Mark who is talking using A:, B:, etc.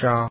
A: Shah